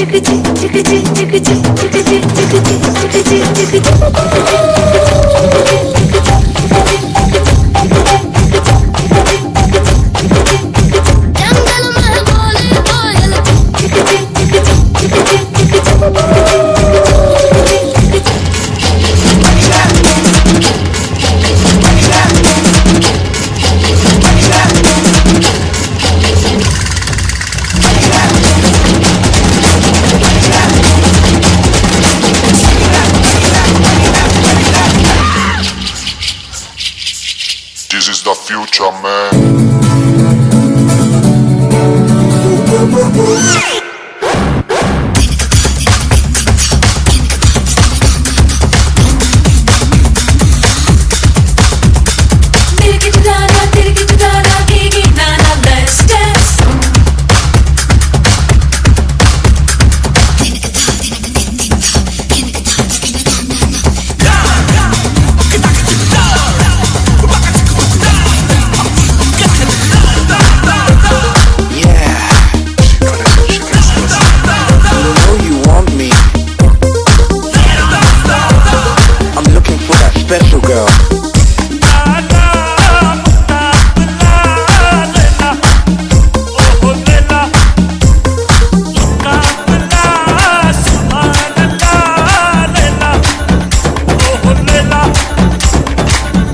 찌그찌 찌그찌 찌그찌 찌그찌 찌그찌 찌그찌 찌그찌 찌그찌 future man. special girl.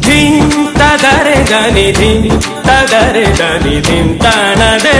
ధీం తగరే గని ధీం తగరే గని ధీం తనదే